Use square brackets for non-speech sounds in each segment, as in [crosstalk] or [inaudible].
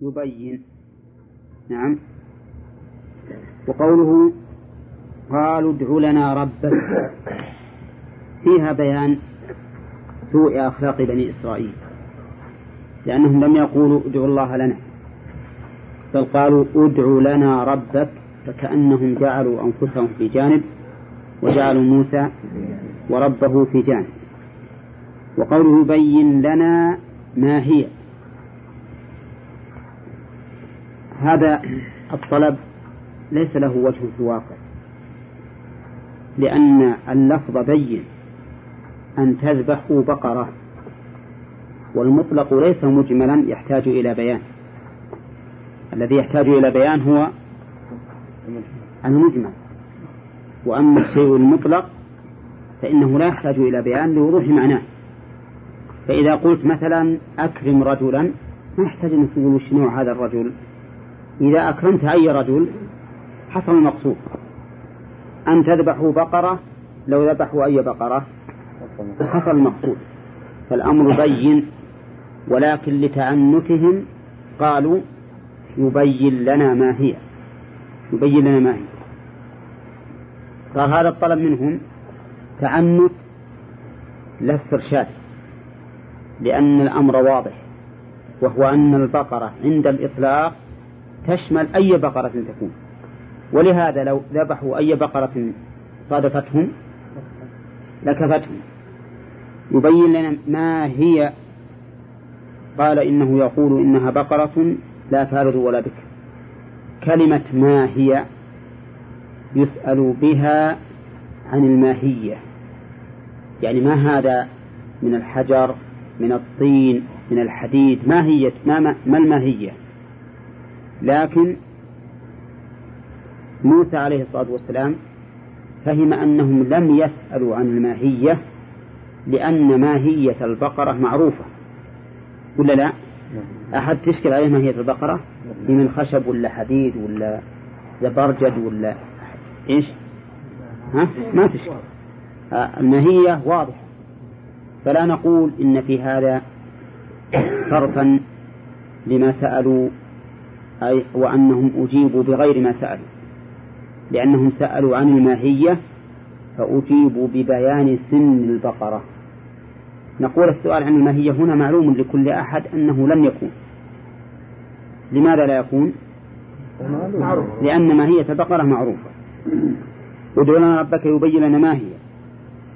يبين. نعم. وقوله قالوا ادع لنا ربك. فيها بيان سوء أخلاق بني إسرائيل. لأنهم لم يقولوا ادعوا الله لنا. بل قالوا ادع لنا ربك فكأنهم جعلوا أنفسهم في جانب وجعلوا موسى وربه في جانب. وقوله بين لنا ما هي. هذا الطلب ليس له وجه في الواقع. لأن اللفظ بين أن تذبحوا بقرة والمطلق ليس مجملا يحتاج إلى بيان. الذي يحتاج إلى بيان هو المجمل. وأما الشيء المطلق فإنه لا يحتاج إلى بيان لوضوح معناه. فإذا قلت مثلا أكرم رجلا ما يحتاج أن تقول هذا الرجل؟ إذا أكرمت أي رجل حصل المقصود أن تذبحوا بقرة لو ذبحوا أي بقرة حصل المقصود فالأمر بين ولكن لتعنتهم قالوا يبين لنا ما هي. يبين لنا ما هي. صار هذا الطلب منهم تعنت لا استرشاد لأن الأمر واضح وهو أن البقرة عند الإطلاق تشمل أي بقرة تكون. ولهذا لو ذبحوا أي بقرة صادفتهم لكفتهم. يبين لنا ما هي قال إنه يقول إنها بقرة لا فارض ولا بكر. كلمة ما هي يسأل بها عن الماهية. يعني ما هذا من الحجر من الطين من الحديد؟ ما هي؟ ما, ما الماهية؟ لكن موسى عليه الصلاة والسلام فهم أنهم لم يسألوا عن الماهية لأن ماهية البقرة معروفة ولا لا؟ أحد تشكل عليه ماهية البقرة من خشب ولا حديد ولا زبرجد ولا إيش؟ ها؟ ما تشكل الماهية واضحة فلا نقول إن في هذا صرفا لما سألوا أي وأنهم أجيبوا بغير ما سألوا. لأنهم سألوا عن الماهية فأجيبوا ببيان سن البقرة. نقول السؤال عن الماهية هنا معلوم لكل أحد أنه لن يكون لماذا لا يكون؟ لأن ماهية البقرة معروفة. ادعو لنا ربك يبين لنا ما هي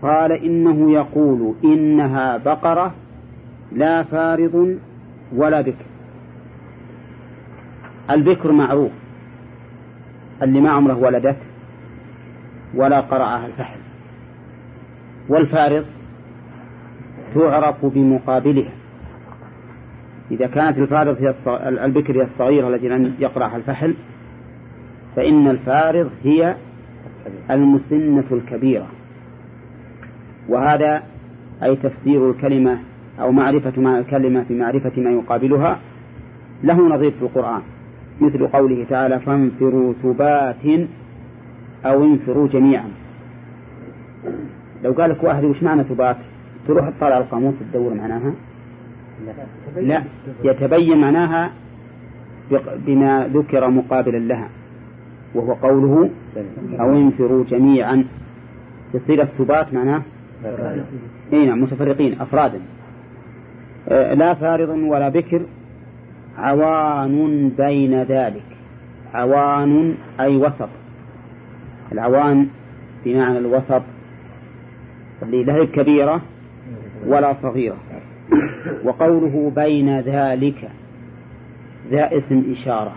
قال إنه يقول إنها بقرة لا فارض ولا بكر البكر معروف. اللي ما عمره ولدت ولا قرعها الفحل. والفارض تعرف بمقابلها. إذا كانت الفارض هي البكر هي الصغيرة التي لم يقرعها الفحل فإن الفارض هي المسنة الكبيرة. وهذا أي تفسير الكلمة أو معرفة مع الكلمة في معرفة ما يقابلها له نظير في القرآن. مثل قوله تعالى فانفروا ثبات أو انفروا جميعا. لو قال لك واحد وش معنى ثبات؟ تروح تطالع القاموس تدور معناها؟ لا يتبين معناها بما ذكر مقابلا لها وهو قوله أو انفروا جميعا. يصير الثبات معناه؟ اي نعم متفرقين أفرادا. آه، لا فارض ولا بكر عوان بين ذلك. عوان أي وسط. العوان بمعنى الوسط اللي لا كبيرة ولا صغيرة. وقوله بين ذلك ذا اسم إشارة.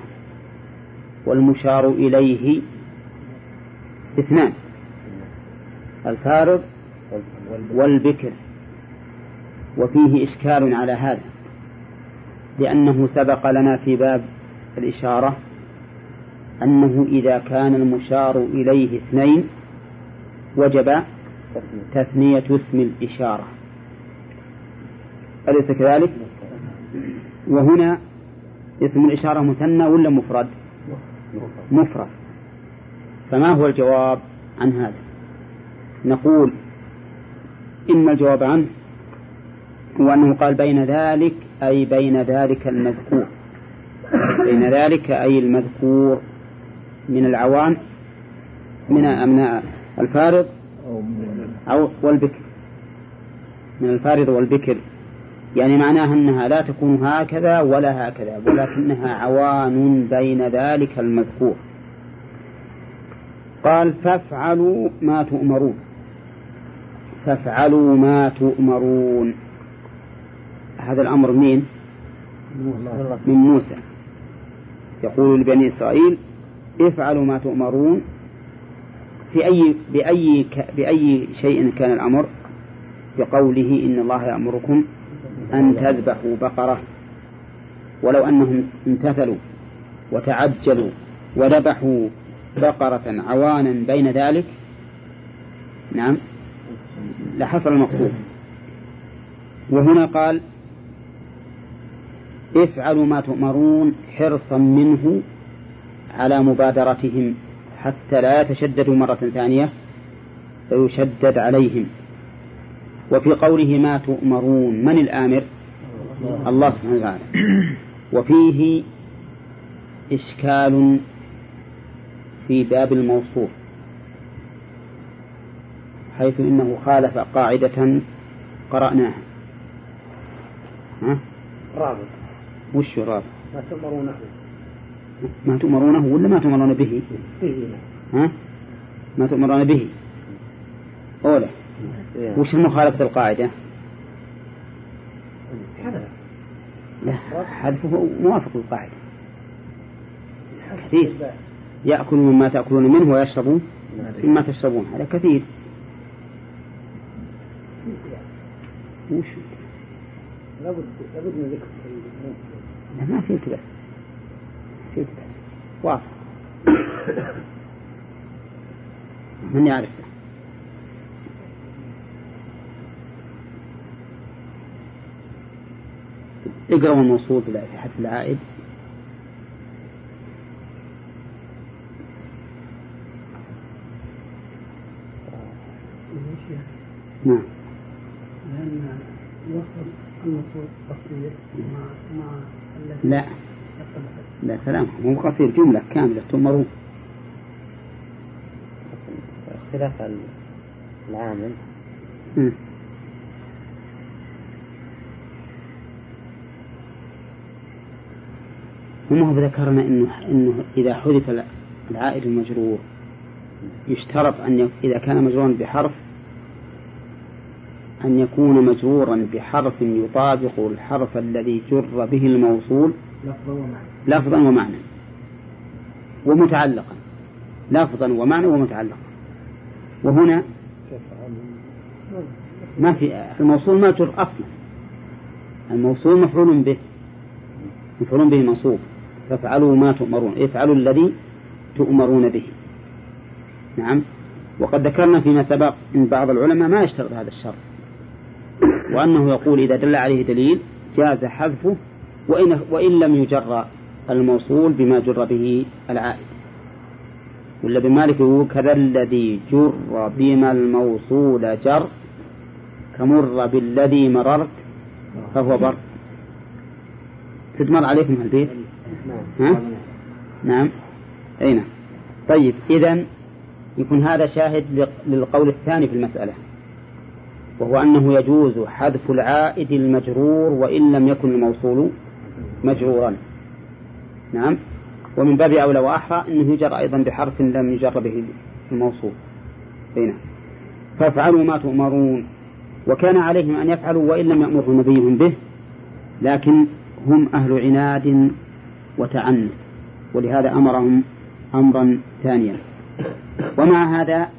والمشار إليه اثنان. الفارض والبكر. وفيه إشكال على هذا. لأنه سبق لنا في باب الإشارة أنه إذا كان المشار إليه اثنين وجب تثنية اسم الإشارة أليس كذلك؟ وهنا اسم الإشارة مثنى ولا مفرد؟ مفرد فما هو الجواب عن هذا؟ نقول إن الجواب عنه هو أنه قال بين ذلك أي بين ذلك المذكور. بين ذلك أي المذكور من العوان من من الفارض أو والبكر. من الفارض والبكر. يعني معناها أنها لا تكون هكذا ولا هكذا ولكنها عوان بين ذلك المذكور. قال فافعلوا ما تؤمرون. فافعلوا ما تؤمرون. هذا الأمر مين؟ من موسى. يقول لبني إسرائيل افعلوا ما تؤمرون. في أي بأي بأي شيء كان الأمر؟ بقوله إن الله يأمركم أن تذبحوا بقرة. ولو أنهم امتثلوا وتعجلوا وذبحوا بقرة عوانا بين ذلك نعم لحصل المقصود. وهنا قال افعلوا ما تؤمرون حرصا منه على مبادرتهم حتى لا يتشددوا مرة ثانية فيشدد عليهم. وفي قوله ما تؤمرون من الآمر؟ الله سبحانه وتعالى. [clears throat] وفيه إشكال في باب الموصوف حيث إنه خالف قاعدة قرأناها. ها؟ رابط. وش رابط؟ ما تؤمرونه. ما تؤمرونه ولا ما تؤمرون به؟ به ها؟ ما تؤمرون به. أولى وش المخالفة القاعدة؟ لا حذفه موافق للقاعدة. كثير. يأكل مما تأكلون منه ويشرب مما تشربون. هذا كثير. وش؟ لابد لابد من ذكر. ما في التباس في التباس واضح. [coughs] من يعرف اقرأوا الموصول في حرف العائد نعم. لأن وصل لا. لا سلام. مو قصير جملة كاملة تؤمرون. اختلاف العامل. وما هو ذكرنا انه إنه إذا حذف العائد المجرور يشترط أن إذا كان مجرورا بحرف أن يكون مجرورا بحرف يطابق الحرف الذي جر به الموصول لفظا ومعنى. لفظا ومعنى. ومتعلقا. لفظا ومعنى ومتعلقا. وهنا ما في الموصول ما جر أصلا. الموصول مفعول به. مفعول به منصوب. فافعلوا ما تؤمرون. افعلوا الذي تؤمرون به. نعم. وقد ذكرنا فيما سبق إن بعض العلماء ما يشترط هذا الشرط. وأنه يقول إذا دل عليه دليل جاز حذفه وإن, وإن لم يجر الموصول بما جر به العائد. ولا بمالك يقول كذا الذي جر بما الموصول جر كمر بالذي مررت فهو بر. تدمر عليكم البيت ها؟ نعم. أي نعم. طيب إذا يكون هذا شاهد للقول الثاني في المسألة. وهو أنه يجوز حذف العائد المجرور وإن لم يكن الموصول مجرورا. نعم. ومن باب أولى وأحرى أنه يجر أيضا بحرف لم يجر به الموصول. هنا فافعلوا ما تؤمرون. وكان عليهم أن يفعلوا وإن لم يأمرهم نبيهم به لكن هم أهل عناد وتعنت ولهذا أمرهم أمرا ثانيا. ومع هذا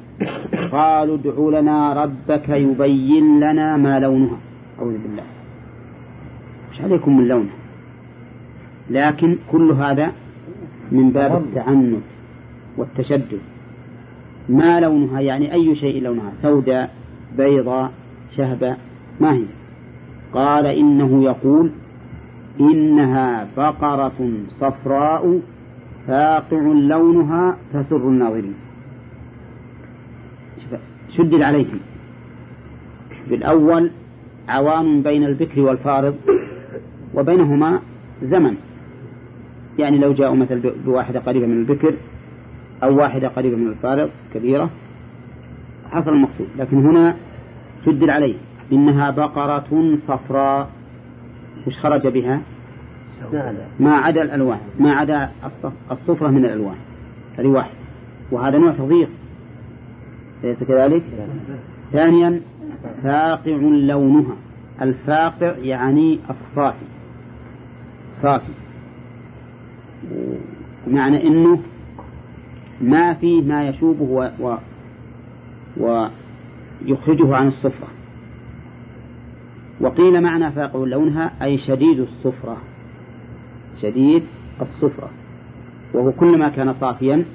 قالوا ادع لنا ربك يبين لنا ما لونها. أعوذ بالله. مش عليكم من لونها لكن كل هذا من باب التعنت والتشدد. ما لونها؟ يعني أي شيء لونها؟ سوداء بيضاء شهبة ما هي؟ قال إنه يقول إنها بقرة صفراء فاقع لونها تسر الناظرين. شدد عليهم. بالأول عوام بين البكر والفارض وبينهما زمن. يعني لو جاءوا مثلا بواحدة قريبة من البكر أو واحدة قريبة من الفارض كبيرة حصل المقصود. لكن هنا شدد عليه. إنها بقرة صفراء. وش خرج بها؟ ما عدا الألوان. ما عدا الصفرة من الألوان. هذه واحد وهذا نوع تضييق. أليس كذلك؟ ثانيا فاقع لونها. الفاقع يعني الصافي. صافي. معنى إنه ما فيه ما يشوبه و, و ويخرجه عن الصفرة. وقيل معنى فاقع لونها أي شديد الصفرة. شديد الصفرة. وهو كلما كان صافيا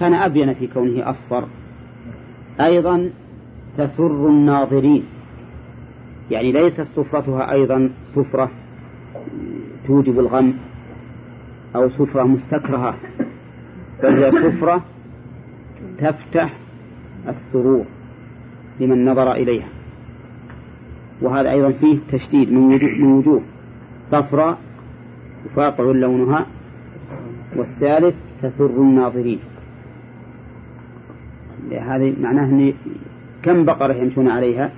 كان أبين في كونه أصفر. أيضا تسر الناظرين. يعني ليست صفرتها أيضا صفرة توجب الغم أو صفرة مستكرهة بل هي صفرة تفتح السرور لمن نظر إليها. وهذا أيضا فيه تشديد من وجوه, وجوه. صفراء فاقع لونها والثالث تسر الناظرين. هذه معناه أن كم بقرة يمشون عليها؟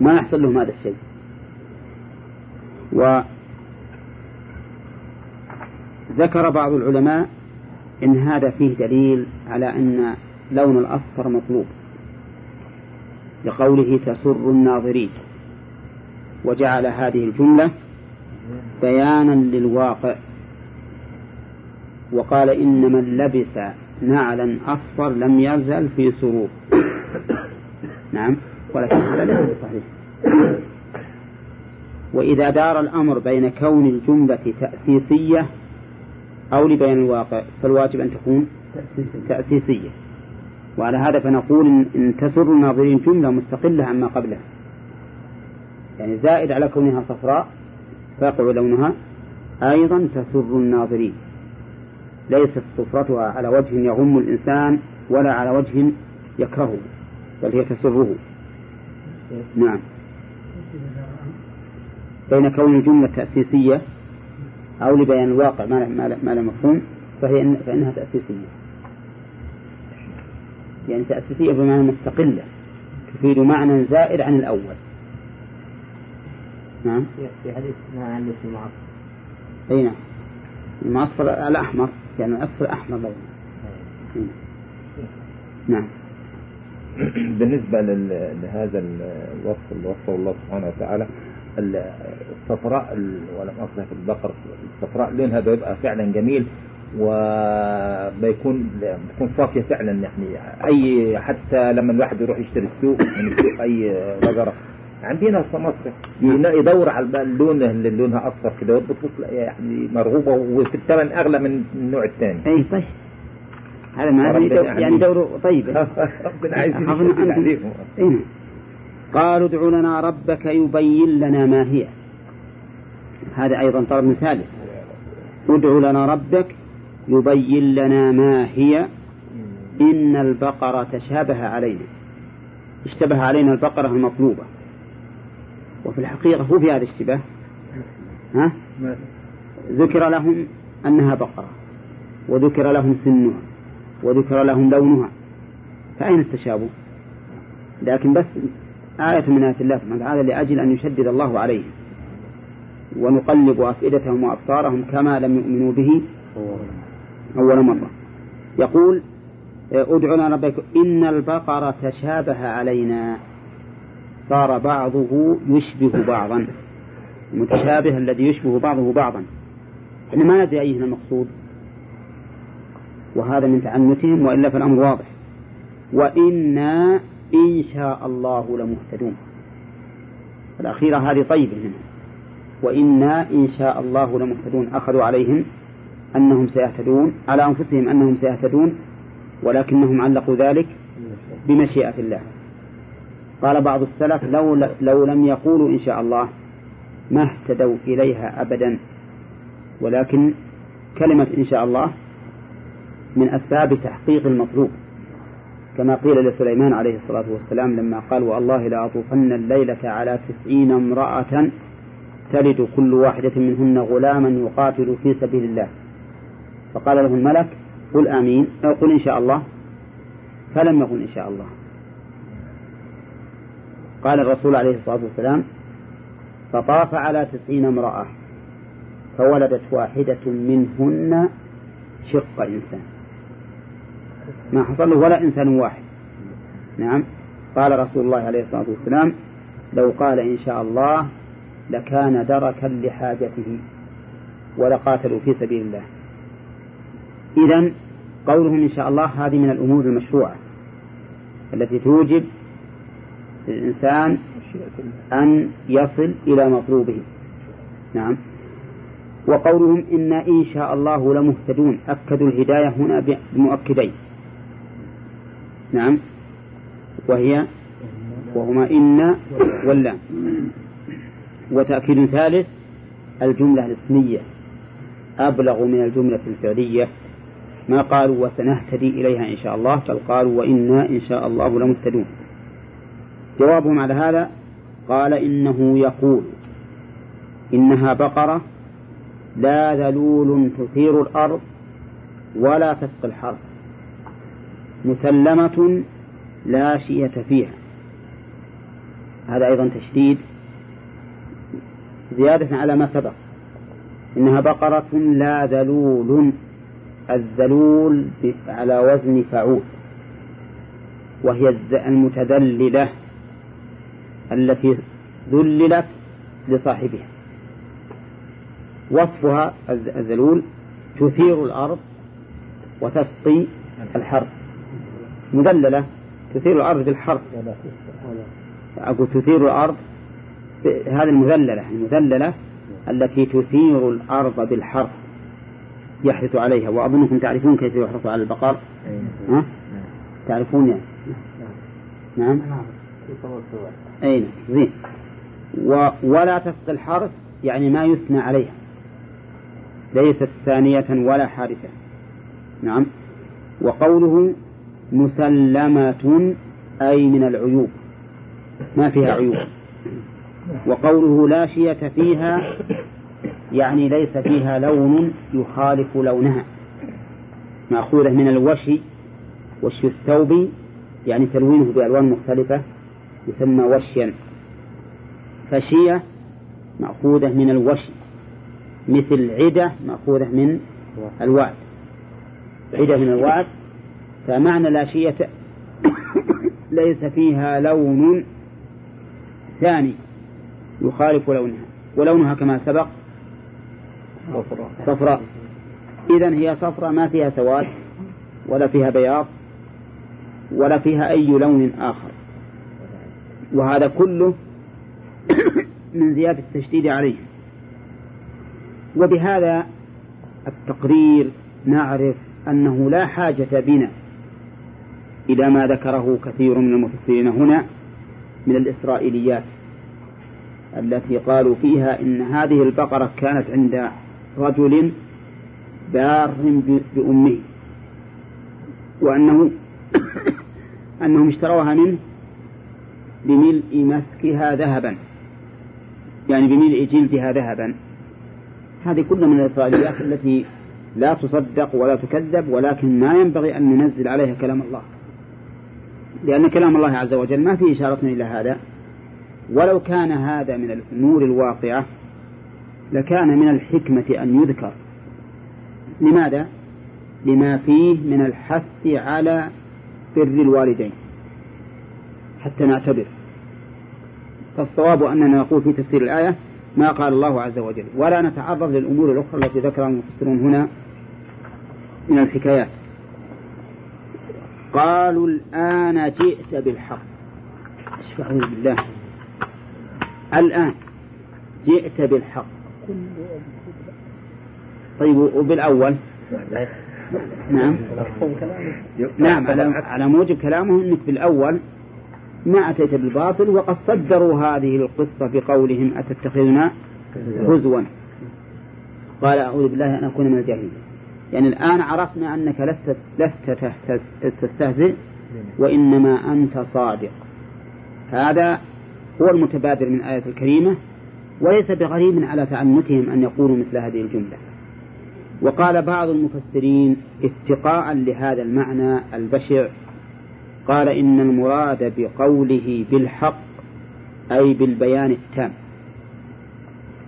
ما يحصل لهم هذا الشيء. وذكر بعض العلماء إن هذا فيه دليل على أن لون الأصفر مطلوب لقوله تسر الناظرين وجعل هذه الجملة بيانا للواقع وقال إن من لبس نعلا أصفر لم يزل في سرور. نعم. ولكن هذا ليس بصحيح. وإذا دار الأمر بين كون الجملة تأسيسية أو لبيان الواقع فالواجب أن تكون تأسيسية. وعلى هذا فنقول إن تسر الناظرين جملة مستقلة عما قبلها. يعني زائد على كونها صفراء فاقع لونها. أيضا تسر الناظرين. ليست صفرتها على وجه يغم الإنسان ولا على وجه يكرهه بل هي تسره. نعم. بين كون الجملة تأسيسية أو لبيان الواقع ما لا مفهوم فهي فإنها تأسيسية. يعني تأسيسية بمعنى مستقلة تفيد معنى زائد عن الأول. نعم. في حديث ما عن المعصفر أي نعم. المعصفر الأحمر. يعني الأصفر أحمر لونه نعم. [clears throat] بالنسبة لهذا الوصف اللي وصفه الله سبحانه وتعالى الصفراء ولا مؤاخذة في البقر الصفراء لونها بيبقى فعلا جميل وبيكون بتكون صافية فعلا يعني أي حتى لما الواحد يروح يشتري السوق من السوق أي بقرة عندنا في مصر. يدور على اللون اللي لونها أصفر كده بتبص يعني مرغوبة وفي الثمن أغلى من النوع الثاني. أي طيب. هذا ما يعني دور طيب. [laughs] ربنا عايز عليهم. إيه. قالوا ادع لنا ربك يبين لنا ما هي. هذا أيضا طلب ثالث. ادع لنا ربك يبين لنا ما هي. إن البقرة تشابه علينا. اشتبه علينا البقرة المطلوبة. وفي الحقيقة هو في هذا الاشتباه. ها؟ ذكر لهم أنها بقرة وذكر لهم سنها وذكر لهم لونها. فأين التشابه لكن بس آية من آيات الله سبحانه وتعالى لأجل أن يشدد الله عليهم ونقلب أفئدتهم وأبصارهم كما لم يؤمنوا به أول مرة. يقول ادعنا ربك إن البقرة تشابه علينا. صار بعضه يشبه بعضا. المتشابه الذي يشبه بعضه بعضا. إحنا ما ندري أيهما المقصود. وهذا من تعنتهم وإلا فالأمر واضح. وإنا إن شاء الله لمهتدون. الأخيرة هذه طيبة هنا. وإنا إن شاء الله لمهتدون. أخذوا عليهم أنهم سيهتدون على أنفسهم أنهم سيهتدون ولكنهم علقوا ذلك بمشيئة الله. قال بعض السلف لو, لو لم يقولوا إن شاء الله ما اهتدوا إليها أبدا. ولكن كلمة إن شاء الله من أسباب تحقيق المطلوب. كما قيل لسليمان عليه الصلاة والسلام لما قال والله لأطوفن الليلة على تسعين امرأة تلد كل واحدة منهن غلاما يقاتل في سبيل الله. فقال له الملك قل آمين أو قل إن شاء الله. فلم يقل إن شاء الله. قال الرسول عليه الصلاة والسلام فطاف على تسعين امرأة فولدت واحدة منهن شق إنسان ما حصل له؟ ولا إنسان واحد. نعم. قال رسول الله عليه الصلاة والسلام لو قال إن شاء الله لكان دركا لحاجته ولقاتلوا في سبيل الله. إذا قولهم إن شاء الله هذه من الأمور المشروعة التي توجب للإنسان أن يصل إلى مطلوبه. نعم. وقولهم إنا إن شاء الله لمهتدون. أكدوا الهداية هنا بمؤكدين. نعم. وهي وهما إن واللام وتأكيد ثالث الجملة الإسمية. أبلغ من الجملة الفعلية ما قالوا وسنهتدي إليها إن شاء الله. بل قالوا وإنا إن شاء الله لمهتدون. جوابهم على هذا؟ قال إنه يقول إنها بقرة لا ذلول تثير الأرض ولا تسقي الحرث مسلمة لا شية فيها. هذا أيضا تشديد. زيادة على ما سبق إنها بقرة لا ذلول الذلول على وزن فعول وهي المتذللة. التي ذللت لصاحبها. وصفها الذلول تثير الأرض وتسقي الحرث. مذللة تثير الأرض بالحرث. أقول تثير الأرض هذه المذللة المذللة التي تثير الأرض بالحرث. يحرث عليها. وأظنكم تعرفون كيف يحرث على البقر؟ ها؟ تعرفون يعني؟ نعم. أي نعم زين. و ولا تسقي الحرث يعني ما يثنى عليها. ليست ثانية ولا حارثة نعم. وقوله مسلمة أي من العيوب. ما فيها عيوب. وقوله لا شية فيها يعني ليس فيها لون يخالف لونها. مأخوذة من الوشي وشي الثوب يعني تلوينه بألوان مختلفة. يسمى وشيا. فشية مأخوذة من الوشي. مثل عدة مأخوذة من الوعد. عدة من الوعد. فمعنى لا شية [coughs] ليس فيها لون ثاني يخالف لونها. ولونها كما سبق صفراء. صفراء. إذا هي صفراء ما فيها سواد ولا فيها بياض ولا فيها أي لون آخر. وهذا كله [coughs] من زيادة التشديد عليه. وبهذا التقرير نعرف أنه لا حاجة بنا إلى ما ذكره كثير من المفسرين هنا من الإسرائيليات التي قالوا فيها إن هذه البقرة كانت عند رجل بار بأمه وأنه [coughs] أنهم اشتروها منه بملء مسكها ذهبا. يعني بملء جلدها ذهبا. هذه كلها من الإسرائيليات التي لا تصدق ولا تكذب ولكن ما ينبغي أن ننزل عليها كلام الله. لأن كلام الله عز وجل ما فيه إشارة إلى هذا. ولو كان هذا من الأمور الواقعة لكان من الحكمة أن يذكر. لماذا؟ لما فيه من الحث على بر الوالدين. حتى نعتبر. فالصواب أننا نقول في تفسير الآية ما قال الله عز وجل ولا نتعرض للأمور الأخرى التي ذكرها المفسرون هنا من الحكايات. قالوا الآن جئت بالحق. أشفعوا بالله. الآن جئت بالحق. طيب وبالأول؟ نعم. نعم على, على موجب كلامه أنك بالأول ما أتيت بالباطل وقد صدروا هذه القصة بقولهم أتتخذنا هزوا؟ قال أعوذ بالله أن أكون من الجاهلين. يعني الآن عرفنا أنك لست لست تستهزئ وإنما أنت صادق. هذا هو المتبادر من الآية الكريمة وليس بغريب على تعنتهم أن يقولوا مثل هذه الجملة. وقال بعض المفسرين اتقاء لهذا المعنى البشع قال إن المراد بقوله بالحق أي بالبيان التام.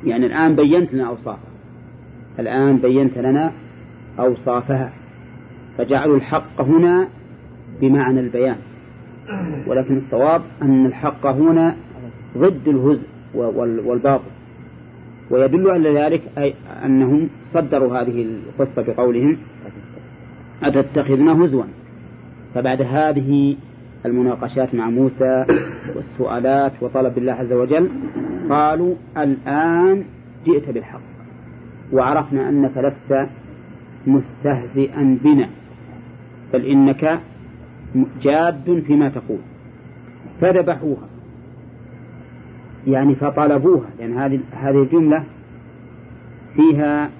يعني الآن بينت لنا أوصافها الآن بينت لنا أوصافها. فجعلوا الحق هنا بمعنى البيان. ولكن الصواب أن الحق هنا ضد الهزء والباطل. ويدل على ذلك أي أنهم صدروا هذه القصة بقولهم أتتخذنا هزوا؟ فبعد هذه المناقشات مع موسى والسؤالات وطلب الله عز وجل قالوا الآن جئت بالحق وعرفنا أنك لست مستهزئا بنا بل إنك جاد فيما تقول. فذبحوها. يعني فطلبوها. لأن يعني هذه هذه الجملة فيها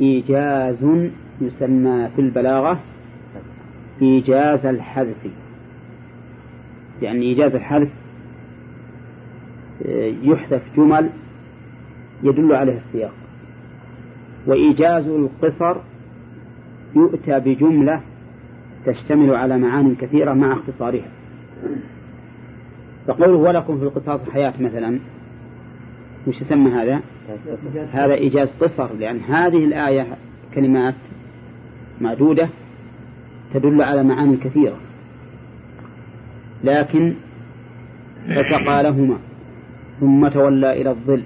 إيجاز يسمى في البلاغة إيجاز الحذف. يعني إيجاز الحذف آه، يحذف جمل يدل عليه السياق. وإيجاز القصر يؤتى بجملة تشتمل على معان كثيرة مع اختصارها. فقوله ولكم في القصاص حياة مثلا وش يسمى هذا؟ هذا إيجاز قصر لأن هذه الآية كلمات معدودة تدل على معاني كثيرة لكن فسقى لهما ثم تولى إلى الظل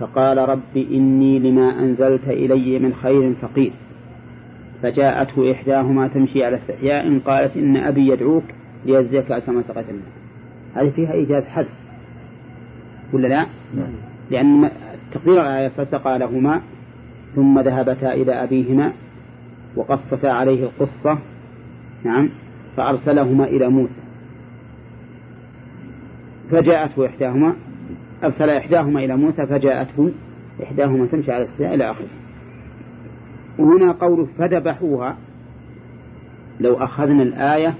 فقال رب إني لما أنزلت إلي من خير فقير فجاءته إحداهما تمشي على استحياء قالت إن أبي يدعوك ليجزيك كما سقيت الماء هذه فيها إيجاز حذف ولا لا؟ نعم. لأن تقدير الآية فسقى لهما ثم ذهبتا إلى أبيهما وقصتا عليه القصة نعم فأرسلهما إلى موسى. فجاءته إحداهما أرسل إحداهما إلى موسى فجاءته إحداهما تمشي على السجاء إلى آخره. وهنا قول فذبحوها. لو أخذنا الآية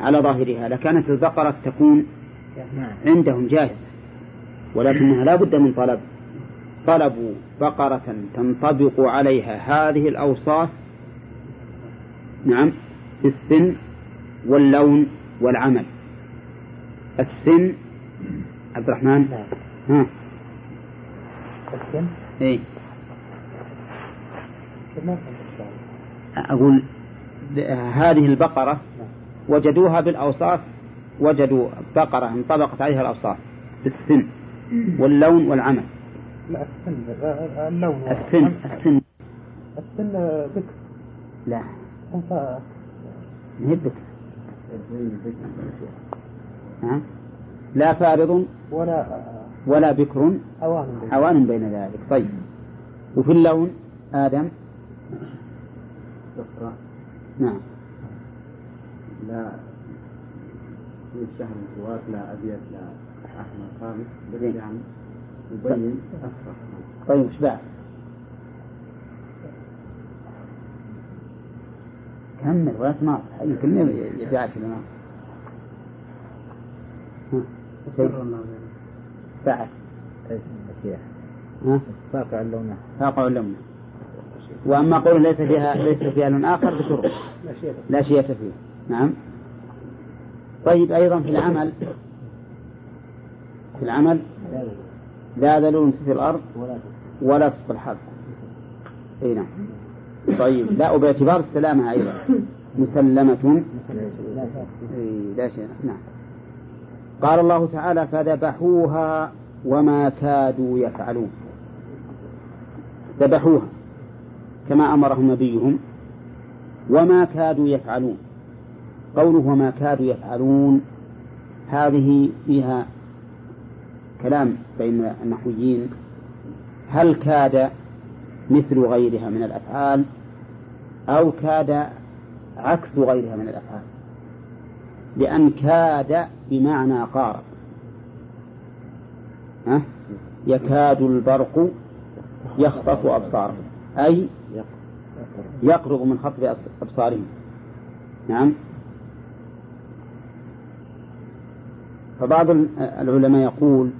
على ظاهرها لكانت البقرة تكون عندهم جاهزة ولكنها لا بد من طلب. طلبوا بقرة تنطبق عليها هذه الأوصاف. نعم. في السن واللون والعمل. السن عبد الرحمن؟ نعم. ها. السن؟ اي أقول هذه البقرة نعم. وجدوها بالأوصاف وجدوا بقرة انطبقت عليها الأوصاف في السن واللون والعمل. لا السن اللون. السن السن. السن بكر لا. ما هي ها؟ لا فارض ولا ولا بكر عوان بين ذلك. طيب. وفي اللون آدم؟ صفراء نعم. لا. في الشهر الجواد لا أبيض لا أحمر خالص بس. يعني يبين أصفر طيب وش بعد؟ كمل ولا تناظر يمكن يبيعك لنا ها؟ فاقع اللون فاقع اللون وأما قول ليس فيها ليس فيها لون آخر ذكره لا شيء. فيه. نعم. طيب أيضا في العمل. في العمل. لا ذلول في الأرض ولا تسقط. الحرب. اي نعم. طيب لا وباعتبار السلامة أيضا. مسلمة. إي لا شيء. نعم. قال الله تعالى فذبحوها وما كادوا يفعلون. ذبحوها كما أمرهم نبيهم. وما كادوا يفعلون. قوله وما كادوا يفعلون هذه فيها كلام بين النحويين. هل كاد مثل غيرها من الأفعال؟ أو كاد عكس غيرها من الأفعال. لأن كاد بمعنى قارب ها؟ يكاد البرق يخطف أبصارهم. أي يقرب من خطف أبصارهم. نعم. فبعض العلماء يقول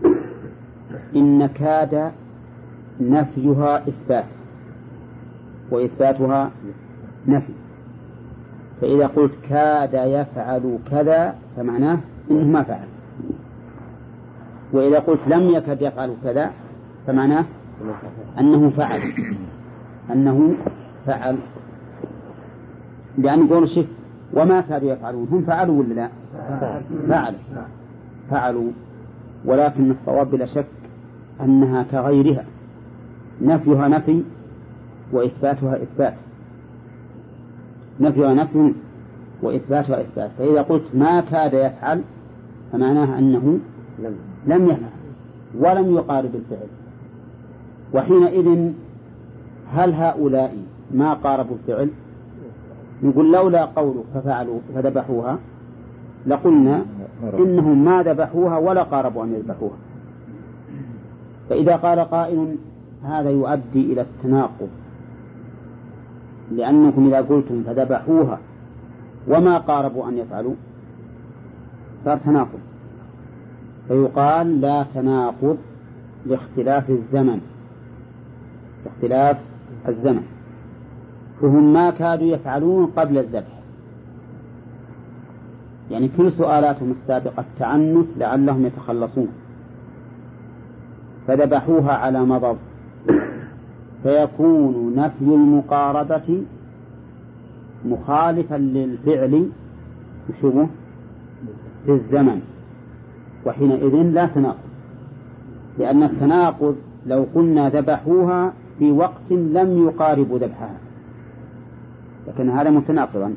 إن كاد نفيها إثبات. وإثباتها نفي. فإذا قلت كاد يفعل كذا فمعناه إنه ما فعل. وإذا قلت لم يكد يفعل كذا فمعناه أنه فعل. أنه فعل. لأن يقول شف وما كادوا يفعلون هم فعلوا ولا لا؟ فعلوا فعلوا. ولكن الصواب بلا شك أنها كغيرها. نفيها نفي وإثباتها إثبات. نفيها نفي وإثباتها إثبات فإذا قلت ما كاد يفعل فمعناها أنه لم يفعل ولم يقارب الفعل. وحينئذ هل هؤلاء ما قاربوا الفعل؟ نقول لولا قوله ففعلوا فذبحوها لقلنا إنهم ما ذبحوها ولا قاربوا أن يذبحوها. فإذا قال قائل هذا يؤدي إلى التناقض. لأنكم إذا قلتم فذبحوها وما قاربوا أن يفعلوا صار تناقض. فيقال لا تناقض لاختلاف الزمن لاختلاف الزمن. فهم ما كادوا يفعلون قبل الذبح. يعني كل سؤالاتهم السابقة التعنت لعلهم يتخلصون. فذبحوها على مضض. فيكون نفي المقاربة مخالفا للفعل شبه في الزمن وحينئذ لا تناقض. لأن التناقض لو قلنا ذبحوها في وقت لم يقاربوا ذبحها. لكن هذا متناقضا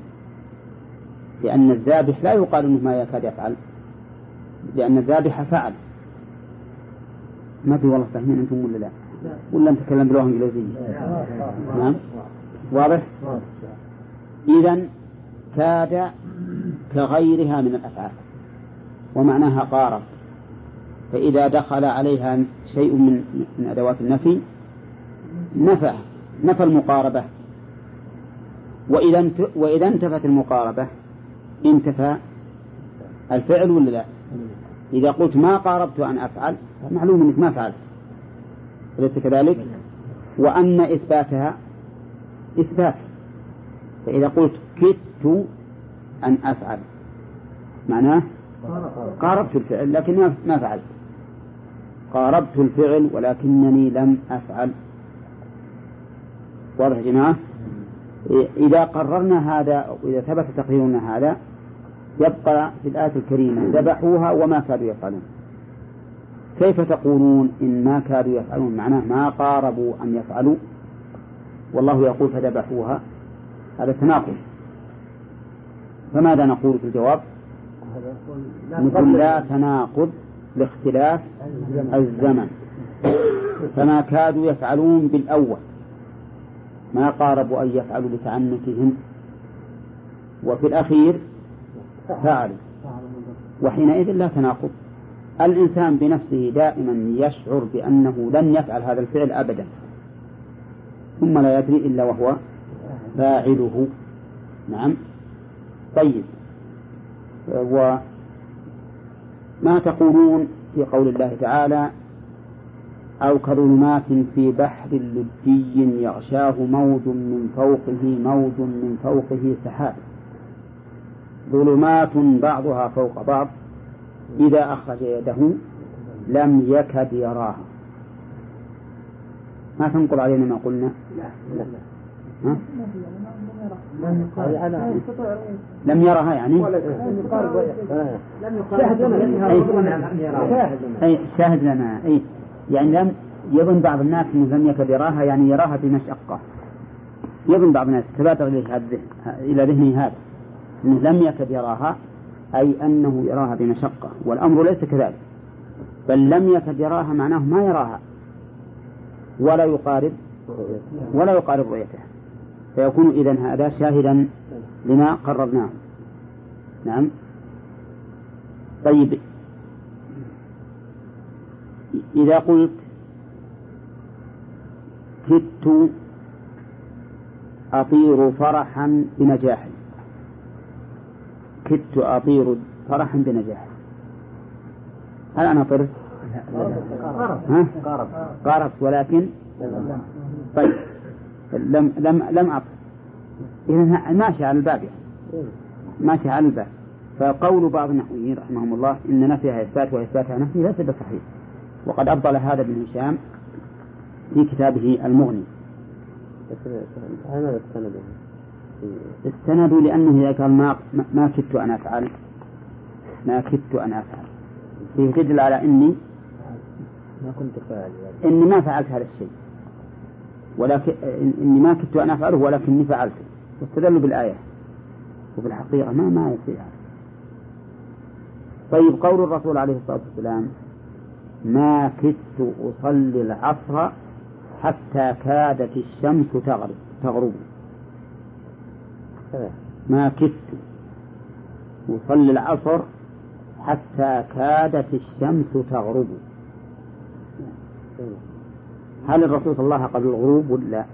لأن الذابح لا يقال أنه ما يكاد يفعل لأن الذابح فعل. ما في والله فاهمين أنتم ولا لا؟ ولا نتكلم بلغة إنجليزية نعم. واضح؟ إذا كاد كغيرها من الأفعال. ومعناها قارب فإذا دخل عليها شيء من من أدوات النفي نفى نفى المقاربة. وإذا وإذا انتفت المقاربة انتفى الفعل ولا لا؟ إذا قلت ما قاربت أن أفعل فمعلوم أنك ما فعلت. أليس كذلك؟ وأن إثباتها إثبات. فإذا قلت كدت أن أفعل معناه قاربت الفعل لكن ما فعلت. قاربت الفعل ولكنني لم أفعل. واضح يا جماعة؟ إذا قررنا هذا وإذا ثبت تقريرنا هذا يبقى في الآية الكريمة ذبحوها وما كادوا يفعلون. كيف تقولون إن ما كادوا يفعلون؟ معناه ما قاربوا أن يفعلوا. والله يقول فذبحوها. هذا تناقض. فماذا نقول في الجواب؟ نقول لا تناقض لاختلاف الزمن. فما كادوا يفعلون بالأول. ما قاربوا أن يفعلوا لتعنتهم. وفي الأخير فعلوا. وحينئذ لا تناقض. الإنسان بنفسه دائما يشعر بأنه لن يفعل هذا الفعل أبدا. ثم لا يدري إلا وهو فاعله. نعم. طيب. وما تقولون في قول الله تعالى أو كظلمات في بحر لجي يغشاه موج من فوقه موج من فوقه سحاب. ظلمات بعضها فوق بعض. إذا أخرج يده لم يكد يراها ما تنقل علينا ما قلنا؟ لا لا ها؟ لم يرها يعني؟ أي شاهد لنا. أي. يعني لم يظن بعض الناس أنه لم يكد يراها يعني يراها بمشقة. يظن بعض الناس. تبادر إلى ذهنه هذا. أنه لم يكد يراها. أي أنه يراها بمشقة والأمر ليس كذلك بل لم يكد يراها معناه ما يراها ولا يقارب ولا يقارب رؤيتها فيكون إذن هذا شاهدا لما قررناه. نعم. طيب. إذا قلت كدت أطير فرحا بنجاح كدت أطير فرحا بنجاح هل أنا طرت؟ ها؟ قاربت ولكن طيب لم لم لم أطف إذا ماشي على الباب يعني. ماشي على الباب. فقول بعض النحويين رحمهم الله إن نفيها إثبات وإثباتها نفي ليس بصحيح. وقد أبطل هذا ابن هشام في كتابه المغني. هذا استند استندوا لأنه إذا قال ما ما كدت أن أفعل. ما كدت أن أفعل. فيه تدل على إني ما كنت فاعل إني ما فعلت هذا الشيء. ولكن إني ما كدت أن أفعله ولكني فعلته واستدلوا بالآية. وفي الحقيقة ما ما يصير هذا. طيب قول الرسول عليه الصلاة والسلام ما كدت أصلي العصر حتى كادت الشمس تغرب تغرب. ما كدت. أصلي العصر حتى كادت الشمس تغرب. هل الرسول صلى الله عليه قبل الغروب ولا؟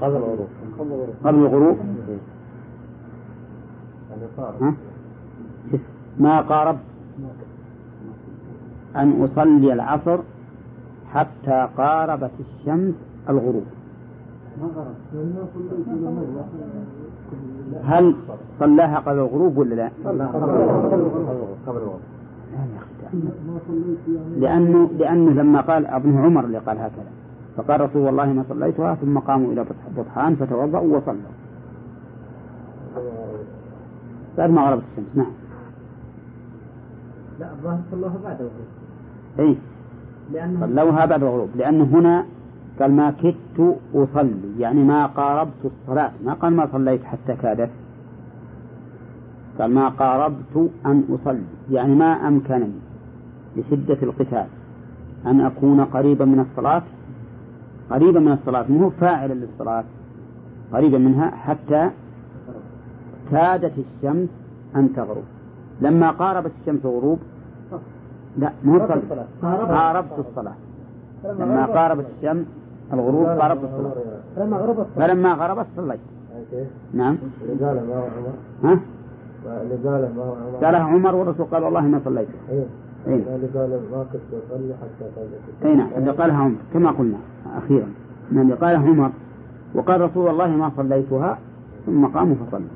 قبل الغروب قبل الغروب؟ شف ما قارب أن أصلي العصر حتى قاربت الشمس الغروب. هل صلاها قبل الغروب ولا لا؟ قبل الغروب لا يا أخي لأنه لأنه لما قال ابن عمر اللي قال هكذا فقال رسول والله ما صليتها ثم قاموا إلى بطحان فتوضأوا وصلوا. بعد ما غربت الشمس نعم. لا الظاهر صلوها بعد الغروب. أي لأنه صلوها بعد الغروب لأنه هنا قال ما كدت أصلي يعني ما قاربت الصلاة. ما قال ما صليت حتى كادت. قال ما قاربت أن أصلي يعني ما أمكنني لشدة القتال أن أكون قريبا من الصلاة قريبا من الصلاة مو فاعلا للصلاة قريبا منها حتى كادت الشمس أن تغرب. لما قاربت الشمس الغروب لا مو قاربت الصلاة. لما قاربت الشمس الغروب قاربت الصلاة. لما غربت فلما غربت صليت نعم. ها؟ قاله عمر. قالها عمر والرسول قال والله ما صليت. اي اللي قال ما كنت أصلي حتى اي نعم. اللي قالها عمر كما قلنا أخيرا. ان اللي قالها عمر وقال رسول والله ما صليتها ثم قاموا فصلوا.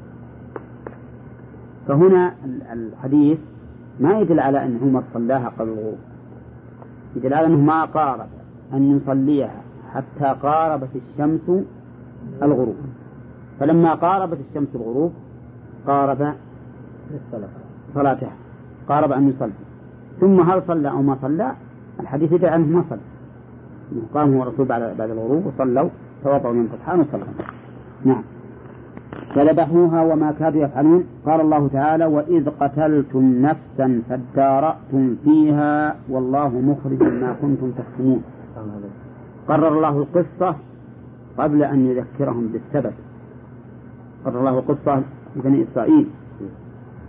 فهنا ال- الحديث ما يدل على أن عمر صلاها قبل الغروب. يدل على أنه ما قارب أن يصليها. حتى قاربت الشمس الغروب. فلما قاربت الشمس الغروب قارب صلاتها. قارب أن يصلي. ثم هل صلى أو ما صلى؟ الحديث يدعي أنه ما صلى. قام هو الرسول بعد بعد الغروب وصلوا توضأوا من الفتحان وصلوا. نعم. فذبحوها وما كادوا يفعلون. قال الله تعالى وإذ قتلتم نفسا فادارأتم فيها والله مخرج ما كنتم تكتمون. قرر الله القصة قبل أن يذكرهم بالسبب. قرر الله القصة لبني إسرائيل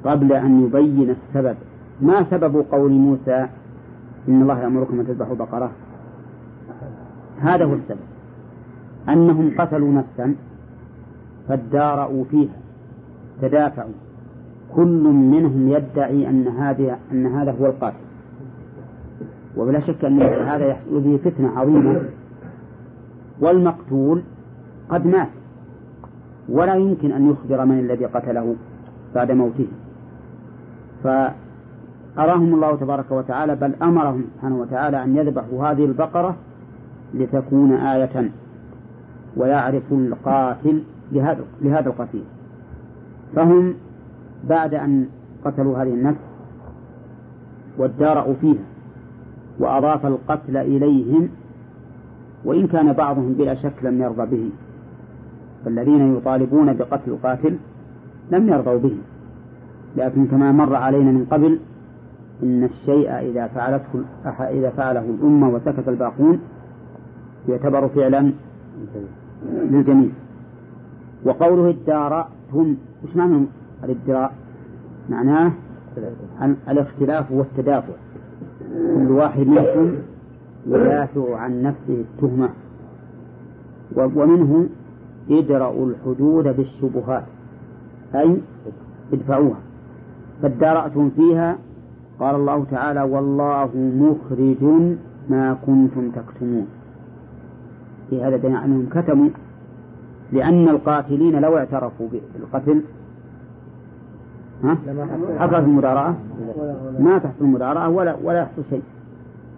قبل أن يبين السبب. ما سبب قول موسى إن الله يأمركم أن تذبحوا بقرة؟ هذا هو السبب. أنهم قتلوا نفسا فادارأوا فيها تدافعوا. كل منهم يدعي أن هذا أن هذا هو القاتل. وبلا شك أن هذا يحصل به فتنة عظيمة. والمقتول قد مات ولا يمكن أن يخبر من الذي قتله بعد موته. فأراهم الله تبارك وتعالى بل أمرهم سبحانه وتعالى أن يذبحوا هذه البقرة لتكون آية ويعرف القاتل لهذا القتيل. فهم بعد أن قتلوا هذه النفس وادارأوا فيها وأضاف القتل إليهم وإن كان بعضهم بلا شك لم يرضى به فالذين يطالبون بقتل القاتل لم يرضوا به. لكن كما مر علينا من قبل إن الشيء إذا فعلته إذا فعله الأمة وسكت الباقون يعتبر فعلا للجميع. وقوله ادارأتم وش معنى الادراء؟ معناه الاختلاف والتدافع. كل واحد منكم يدافع عن نفسه التهمة. ومنه ادرأوا الحدود بالشبهات أي ادفعوها. فادارأتم فيها قال الله تعالى والله مخرج ما كنتم تكتمون. في هذا دليل أنهم كتموا لأن القاتلين لو اعترفوا بالقتل ها؟ حصلت المدارأة؟ ما تحصل المدارأة ولا ولا يحصل شيء.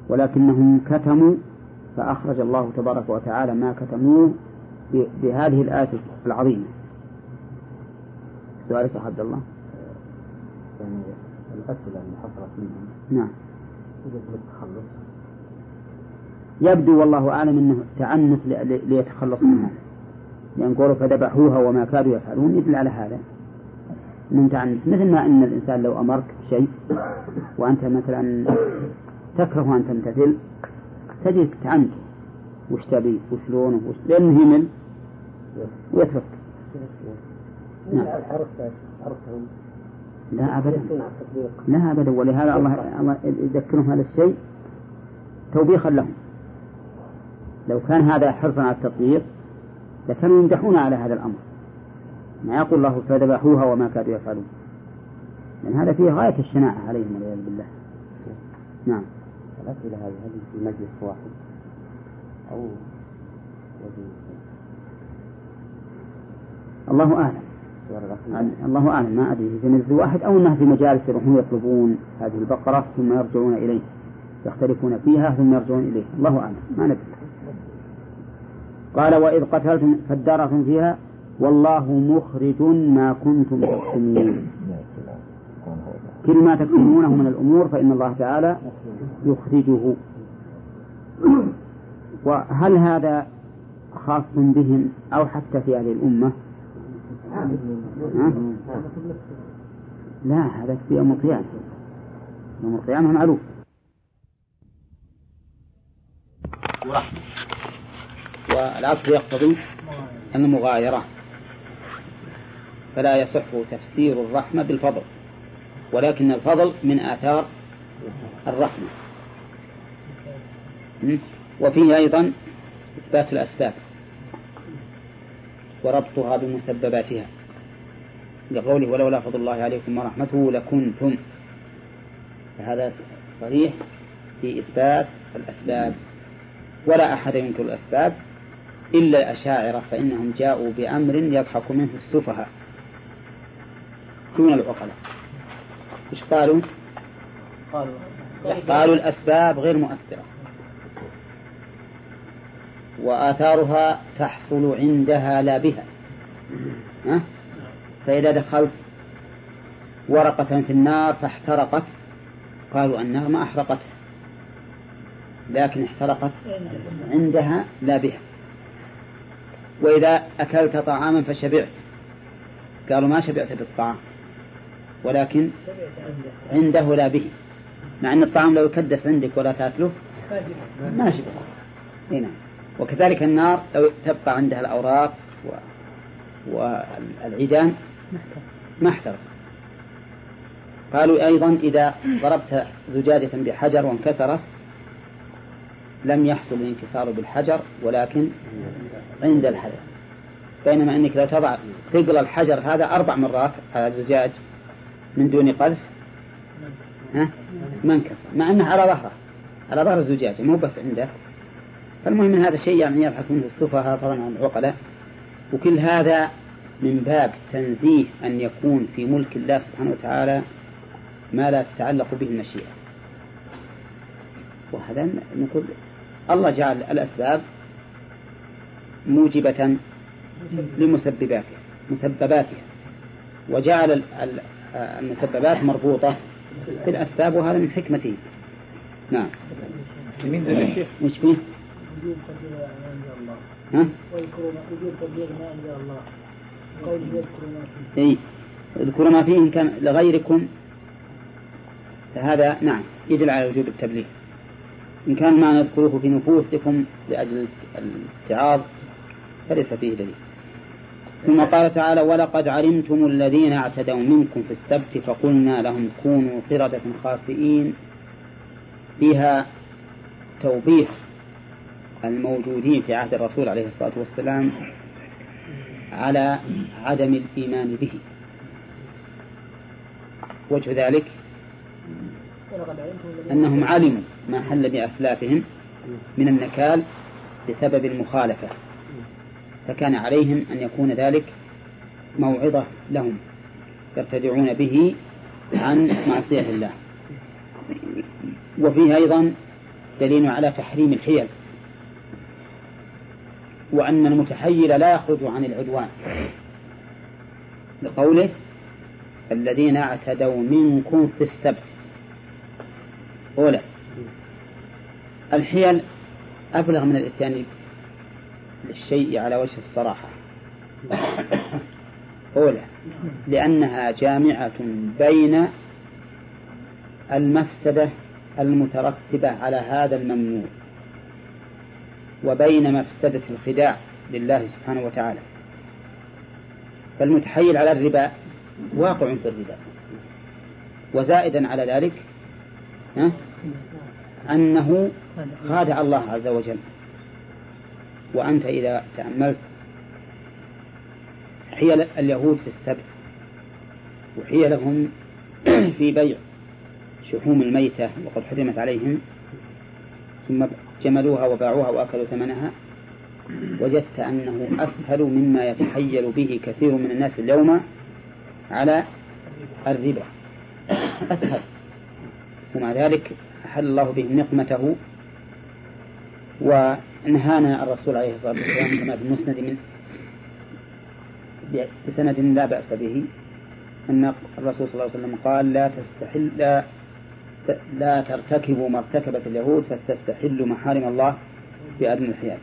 ولكنهم كتموا فأخرج الله تبارك وتعالى ما كتموه بهذه الآية العظيمة. سؤالك يا عبد الله. يعني الأسئلة اللي حصلت منهم. نعم. يجب للتخلص يبدو والله أعلم أنه تعنت ليتخلص منها. لأن قولوا فذبحوها وما كادوا يفعلون يدل على هذا. أنهم تعنت مثل ما أن الإنسان لو أمرك بشيء وأنت مثلا تكره أن تمتثل تجد تعنت وش تبي؟ وشلونه وش لأنه يمل. ويترك. نعم. حرصهم لا أبدا. لا أبدا. ولهذا الله الله يذكرهم هذا الشيء توبيخا لهم. لو كان هذا حرصا على التطبيق لكانوا يمدحون على هذا الأمر. ما يقول الله فذبحوها وما كادوا يفعلون. لأن هذا فيه غاية الشناعة عليهم والعياذ بالله. نعم. الأسئلة هذه هل في مجلس واحد؟ أو وفي الله أعلم. الله أعلم. ما أدري في مسجد واحد أو أنها في مجالس يروحون يطلبون هذه البقرة ثم يرجعون إليه يختلفون فيها ثم يرجعون إليه. الله أعلم. ما ندري. قال وإذ قتلتم فادارأتم فيها والله مخرج ما كنتم تكتمون يا سلام سبحان الله كل ما تكتمونه من الأمور فإن الله تعالى يخرجه. وهل هذا خاص بهم أو حتى في هذه الأمة؟ لا هذا في يوم القيامة. يوم القيامة معروف. والعطف يقتضي المغايرة فلا يصح تفسير الرحمة بالفضل. ولكن الفضل من آثار الرحمة? وفيه أيضا إثبات الأسباب وربطها بمسبباتها. لقوله ولولا فضل الله عليكم ورحمته لكنتم فهذا صريح في إثبات الأسباب. ولا أحد ينكر الأسباب إلا الأشاعرة فإنهم جاءوا بأمر يضحك منه السفهاء دون العقلاء. إيش قالوا؟ قالوا. الأسباب غير مؤثرة. وآثارها تحصل عندها لا بها. ها؟ فإذا دخلت ورقة في النار فاحترقت. قالوا النار ما أحرقتها لكن احترقت عندها لا بها. وإذا أكلت طعاما فشبعت. قالوا ما شبعت بالطعام. ولكن عنده لا به. مع أن الطعام لو يكدس عندك ولا تأكله ما شبع هنا وكذلك النار لو تبقى عندها الأوراق. والعيدان ما احترق. قالوا أيضا إذا ضربت زجاجة بحجر وانكسرت لم يحصل الانكسار بالحجر ولكن عند الحجر. بينما أنك لو تضع تقل الحجر هذا أربع مرات على الزجاج من دون قذف؟ ها؟ ما انكسر مع أنه على ظهره. على ظهر الزجاجة مو بس عنده. فالمهم من هذا الشيء يعني يضحك منه السفهاء فضلا عن العقلاء. وكل هذا من باب تنزيه أن يكون في ملك الله سبحانه وتعالى ما لا تتعلق به المشيئة. وهذا نقول الله جعل الأسباب موجبة لمسبباتها مسبباتها وجعل المسببات مربوطة بالأسباب وهذا من حكمته نعم مين ده يا شيخ؟ وش فيه؟ وجوب تبليغ ما أنزل الله ها؟ ويذكرون وجوب تبليغ ما أنزل الله قوله يذكر ما فيه اي اذكروا ما فيه إن كان لغيركم فهذا نعم يدل على وجوب التبليغ إن كان ما نذكره في نفوسكم لأجل الاتعاظ فليس فيه دليل ثم قال تعالى ولقد علمتم الذين اعتدوا منكم في السبت فقلنا لهم كونوا قردة خاسئين. فيها توبيخ الموجودين في عهد الرسول عليه الصلاة والسلام على عدم الإيمان به. وجه ذلك أنهم علموا ما حل بأسلافهم من النكال بسبب المخالفة. فكان عليهم أن يكون ذلك موعظة لهم يرتدعون به عن معصية الله. وفيه أيضا دليل على تحريم الحيل وأن المتحيل لا يخرج عن العدوان. لقوله الذين اعتدوا منكم في السبت. أولى الحيل أبلغ من الإتيان للشيء على وجه الصراحة. أولى لأنها جامعة بين المفسدة المترتبة على هذا الممنوع وبين مفسدة الخداع لله سبحانه وتعالى. فالمتحيل على الربا واقع في الربا. وزائدا على ذلك أنه خادع الله عز وجل. وأنت إذا تأملت حيل اليهود في السبت وحيلهم [clears throat] في بيع شحوم الميتة وقد حرمت عليهم ثم جملوها وباعوها وأكلوا ثمنها وجدت أنه أسهل مما يتحيل به كثير من الناس اليوم على الربا. أسهل. ومع ذلك أحل الله بهم نقمته ونهانا الرسول عليه الصلاة والسلام كما في المسند من بسند لا بأس به أن الرسول صلى الله عليه وسلم قال لا تستحل لا, لا ترتكبوا ما ارتكبت اليهود فتستحلوا محارم الله بأدنى الحياد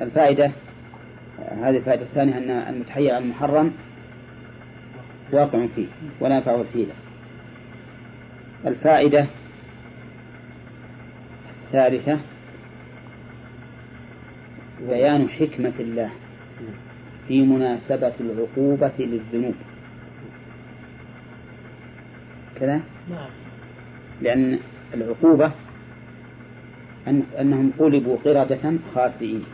الفائدة هذه الفائدة الثانية أن المتحيل على المحرم واقع فيه ولا ينفعه الحيلة الفائدة الثالثة بيان حكمة الله في مناسبة العقوبة للذنوب. كذا؟ نعم. لأن العقوبة أن أنهم قلبوا قردة خاسئين.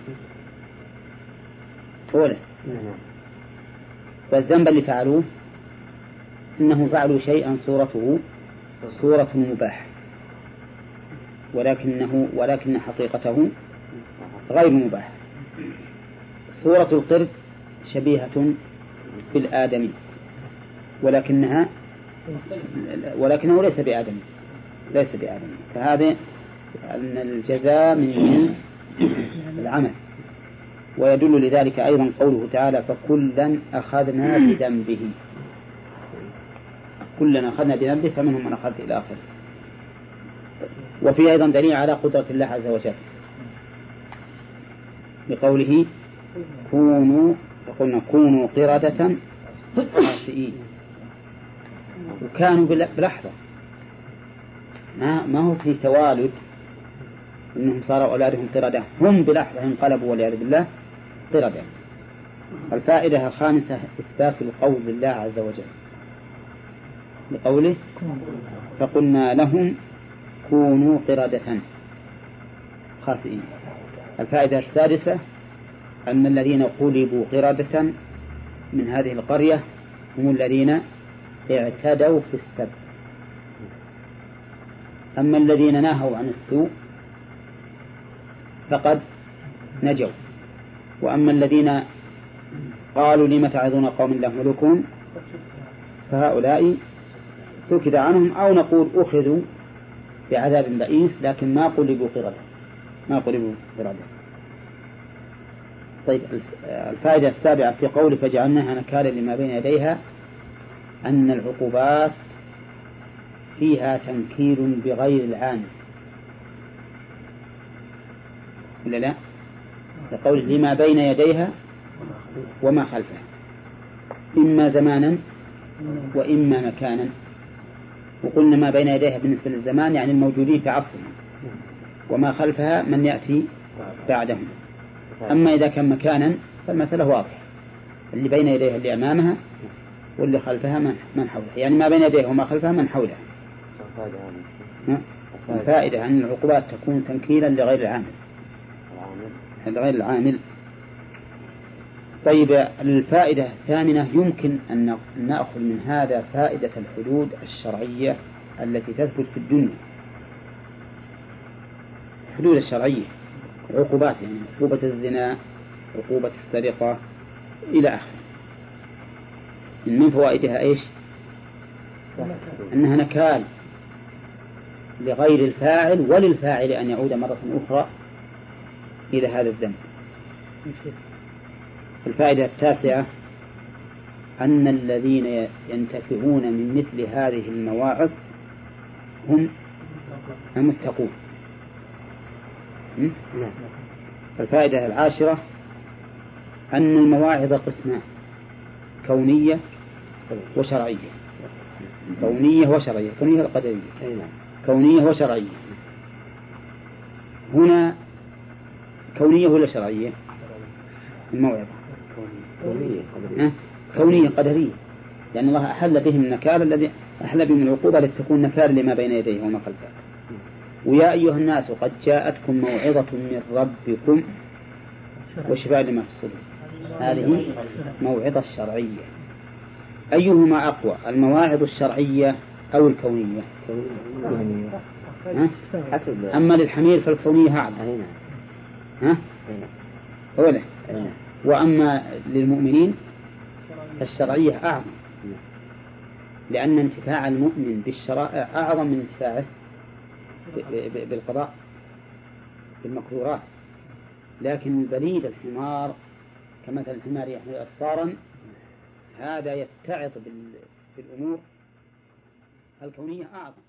أولا والذنب اللي فعلوه أنهم فعلوا شيئا صورته صورة مباح ولكنه ولكن حقيقته غير مباح صورة القرد شبيهة بالآدمي ولكنها ولكنه ليس بآدمي ليس بآدمي. فهذا أن الجزاء من جنس العمل. ويدل لذلك أيضا قوله تعالى فكلا أخذنا بذنبه. كلنا أخذنا بذنبه فمنهم من أخذت إلى آخره. وفي أيضا دليل على قدرة الله عز وجل. بقوله كونوا وقلنا كونوا قردة خاسئين. وكانوا بلحظة. ما ما هو في توالد إنهم صاروا أولادهم قردة. هم بلحظة انقلبوا والعياذ بالله قردة. الفائدة الخامسة إثبات القول لله عز وجل. بقوله فقلنا لهم كونوا قردة خاسئين. الفائدة السادسة أن الذين قلبوا قردة من هذه القرية هم الذين اعتدوا في السبت. أما الذين نهوا عن السوء فقد نجوا. وأما الذين قالوا لم تعظون قوم الله ملكون فهؤلاء سكت عنهم أو نقول أخذوا بعذاب بئيس لكن ما قلبوا قردة. ما قلبوا قردة طيب الفائدة السابعة في قوله فجعلناها نكالا لما بين يديها أن العقوبات فيها تنكير بغير العامل ولا لا؟ لقول لما بين يديها وما خلفها. إما زمانا وإما مكانا. وقلنا ما بين يديها بالنسبة للزمان يعني الموجودين في عصرنا. وما خلفها من يأتي بعدهم أما إذا كان مكانا فالمسألة واضحة. اللي بين يديها اللي أمامها واللي خلفها من حولها. يعني ما بين يديها وما خلفها من حولها. الفائدة أن العقوبات تكون تنكيلا لغير العامل. لغير العامل. طيب الفائدة الثامنة يمكن أن نأخذ من هذا فائدة الحدود الشرعية التي تثبت في الدنيا. الحدود الشرعية عقوبات يعني عقوبة الزنا عقوبة السرقة إلى آخره. من فوائدها إيش؟ أنها نكال لغير الفاعل وللفاعل أن يعود مرة أخرى إلى هذا الذنب. الفائدة التاسعة أن الذين ينتفعون من مثل هذه المواعظ هم المتقون. الفائدة العاشرة أن المواعظ قسمان كونية وشرعية. كونية وشرعية كونية القدرية كونية وشرعية. هنا كونية ولا شرعية؟ الموعظة. كونية كونية قدرية. لأن الله أحل بهم النكال الذي أحل بهم العقوبة لتكون نكال لما بين يديه وما خلفه. ويا أيها الناس قد جاءتكم موعظة من ربكم. وشفاء لما في الصدور هذه موعظة شرعية أيهما أقوى المواعظ الشرعية أو الكونية؟ أما للحمير فالكونية أعظم ها؟ أولا. وأما للمؤمنين فالشرعية أعظم. لأن انتفاع المؤمن بالشرائع أعظم من انتفاعه. بالقضاء بالمقدورات لكن البليد الحمار كمثل الحمار يحمل أسفارا هذا يتعظ بالأمور الكونية أعظم.